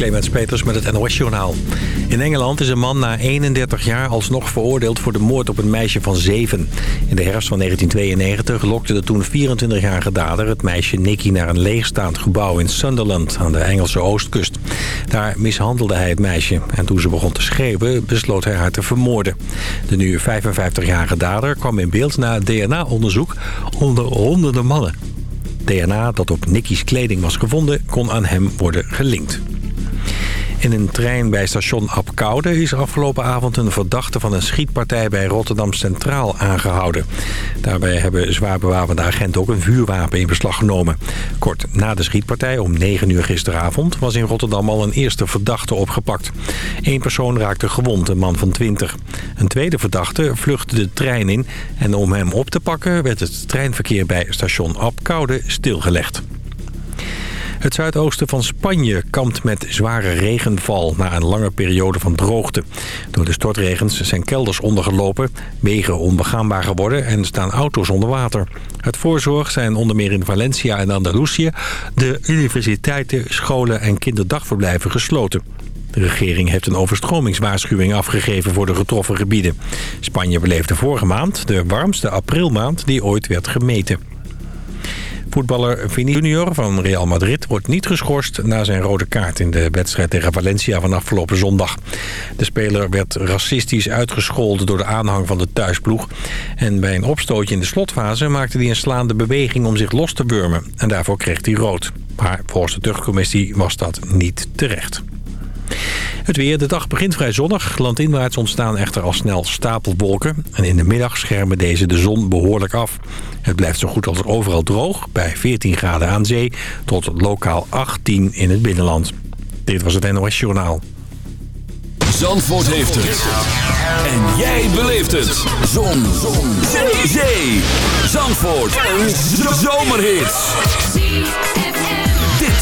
Clemens Peters met het NOS-journaal. In Engeland is een man na 31 jaar alsnog veroordeeld voor de moord op een meisje van 7. In de herfst van 1992 lokte de toen 24-jarige dader het meisje Nicky naar een leegstaand gebouw in Sunderland aan de Engelse oostkust. Daar mishandelde hij het meisje en toen ze begon te schreeuwen besloot hij haar te vermoorden. De nu 55-jarige dader kwam in beeld na DNA-onderzoek onder honderden mannen. DNA dat op Nicky's kleding was gevonden kon aan hem worden gelinkt. In een trein bij station Apkoude is afgelopen avond een verdachte van een schietpartij bij Rotterdam Centraal aangehouden. Daarbij hebben zwaar bewapende agenten ook een vuurwapen in beslag genomen. Kort na de schietpartij om 9 uur gisteravond was in Rotterdam al een eerste verdachte opgepakt. Eén persoon raakte gewond, een man van 20. Een tweede verdachte vluchtte de trein in en om hem op te pakken werd het treinverkeer bij station Apkoude stilgelegd. Het zuidoosten van Spanje kampt met zware regenval na een lange periode van droogte. Door de stortregens zijn kelders ondergelopen, wegen onbegaanbaar geworden en staan auto's onder water. Het voorzorg zijn onder meer in Valencia en Andalusië de universiteiten, scholen en kinderdagverblijven gesloten. De regering heeft een overstromingswaarschuwing afgegeven voor de getroffen gebieden. Spanje beleefde vorige maand de warmste aprilmaand die ooit werd gemeten. Voetballer Vini Junior van Real Madrid wordt niet geschorst na zijn rode kaart in de wedstrijd tegen Valencia van afgelopen zondag. De speler werd racistisch uitgescholden door de aanhang van de thuisploeg. En bij een opstootje in de slotfase maakte hij een slaande beweging om zich los te wurmen. En daarvoor kreeg hij rood. Maar volgens de tuchtcommissie was dat niet terecht. Het weer. De dag begint vrij zonnig. Landinwaarts ontstaan echter al snel stapelwolken. En in de middag schermen deze de zon behoorlijk af. Het blijft zo goed als overal droog. Bij 14 graden aan zee tot lokaal 18 in het binnenland. Dit was het NOS Journaal. Zandvoort heeft het. En jij beleeft het. Zon. zon. Zee. Zandvoort. Een zomerhit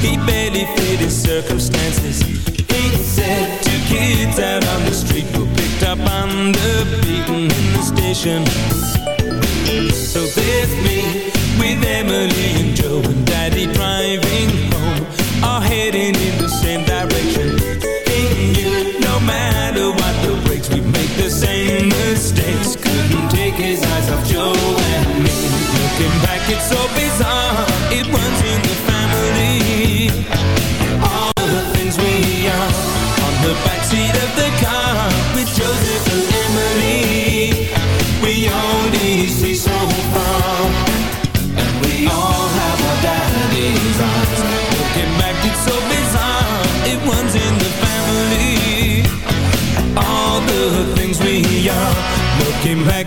He barely fit his circumstances. He said two kids out on the street Were picked up on the beaten in the station. So there's me with Emily and Joe And Daddy driving home All heading in the same direction. Hey you, no matter what the brakes, We make the same mistakes. Couldn't take his eyes off Joe and me. Looking back it's so bizarre. Came back,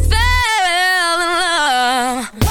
love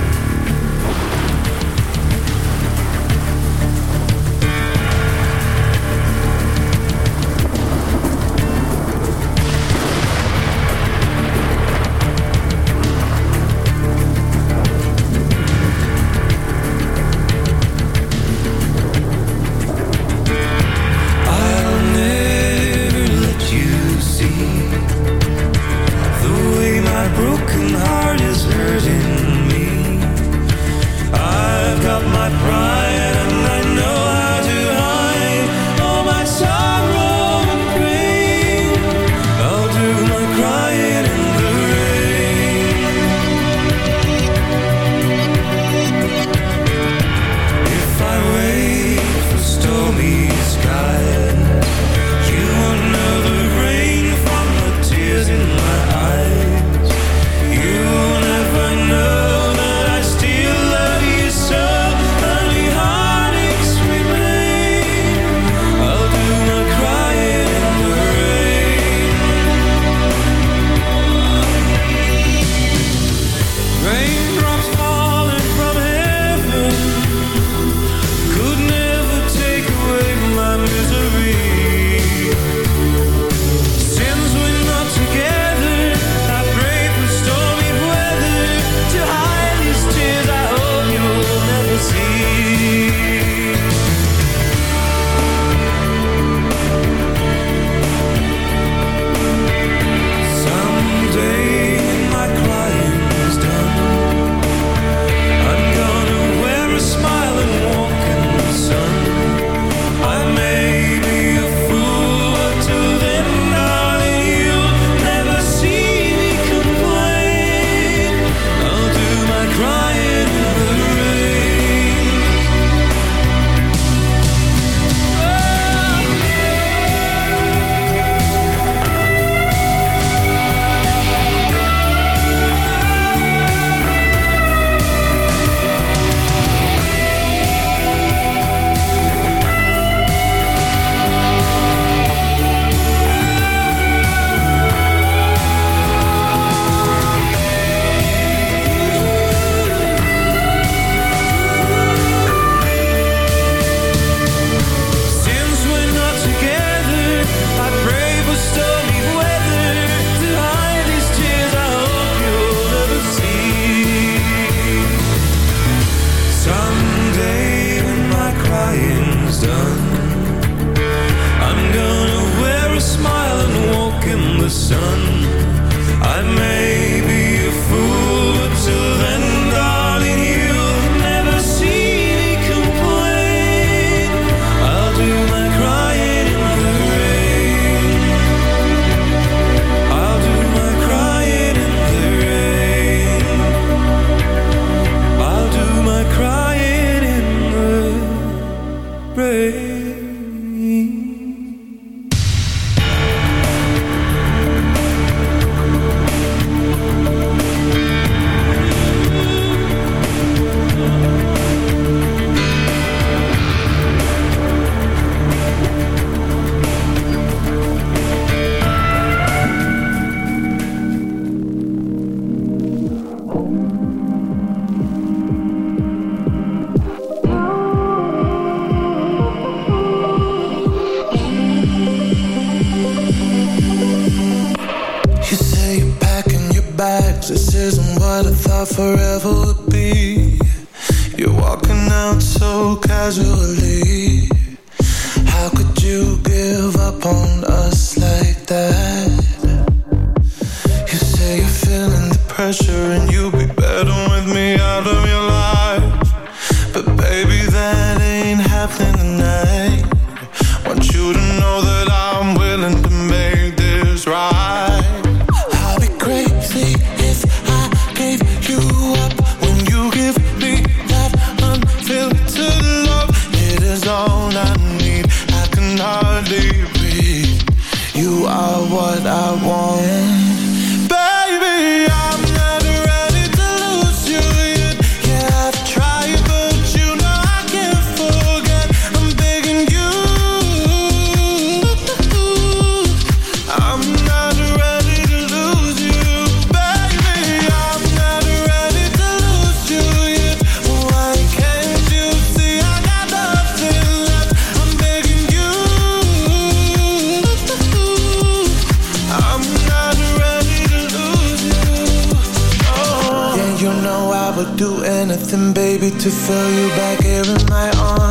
do anything, baby, to throw you back. Here in my arms.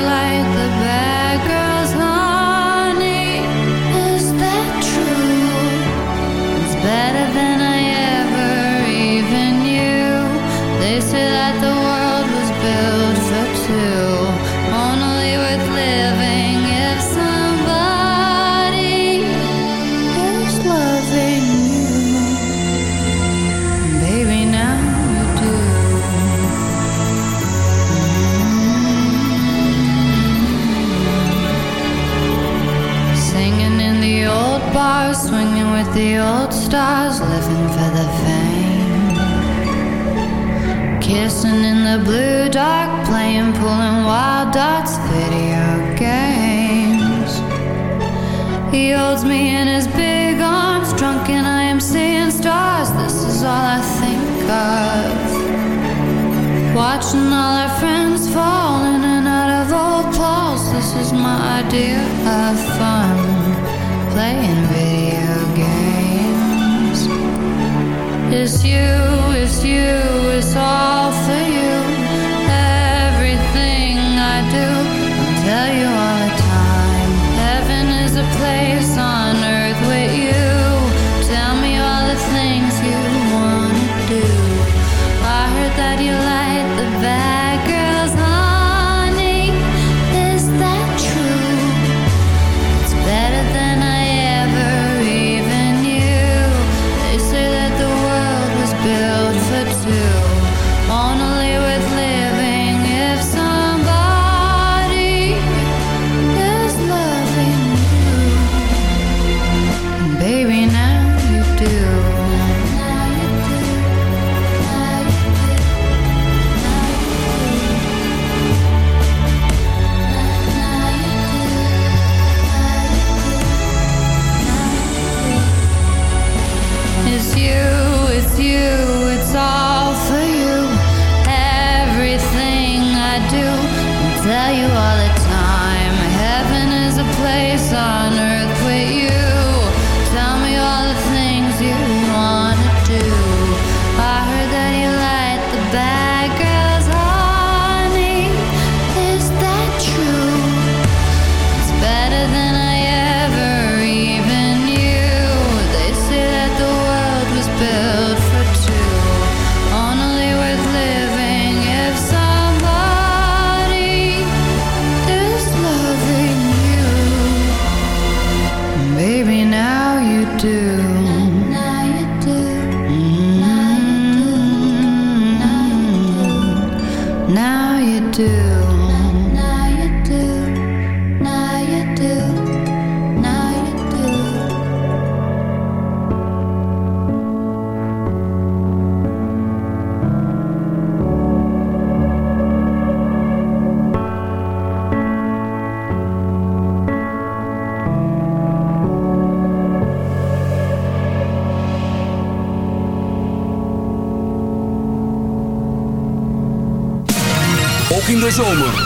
the old stars, living for the fame. Kissing in the blue dark, playing, pulling wild dots, video games. He holds me in his big arms, drunk, and I am seeing stars. This is all I think of. Watching all our friends fall So.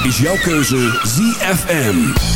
Is jouw keuze ZFM.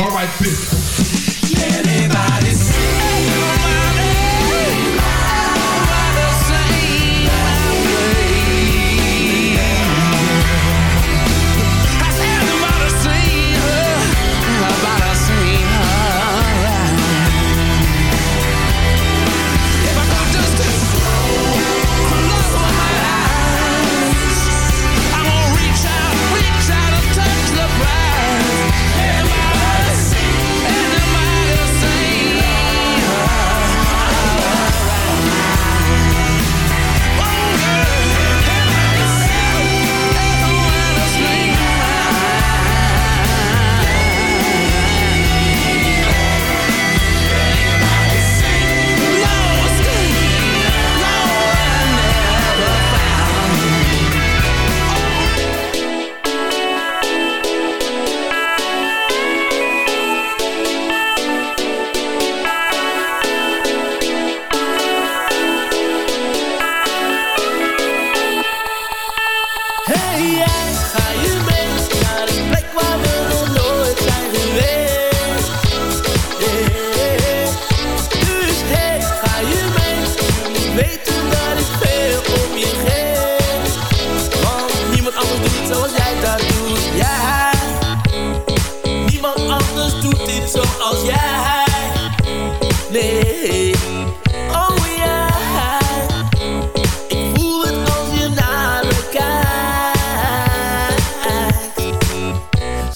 alright bitch.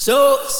So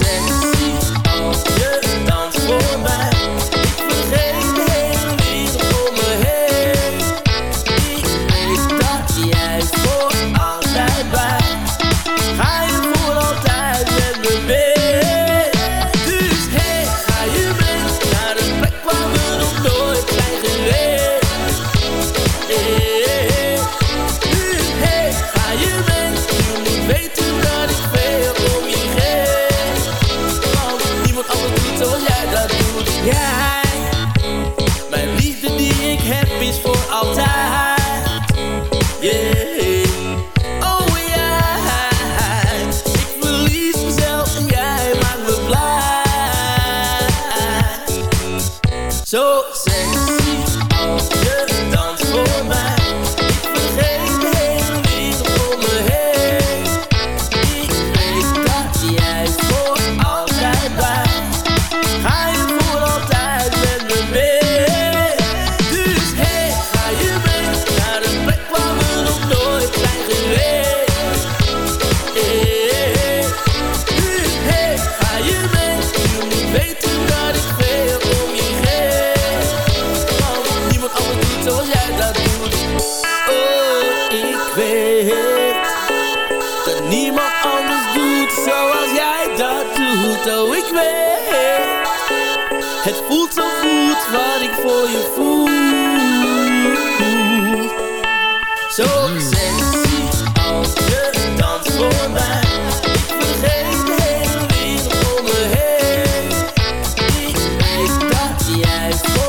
yes.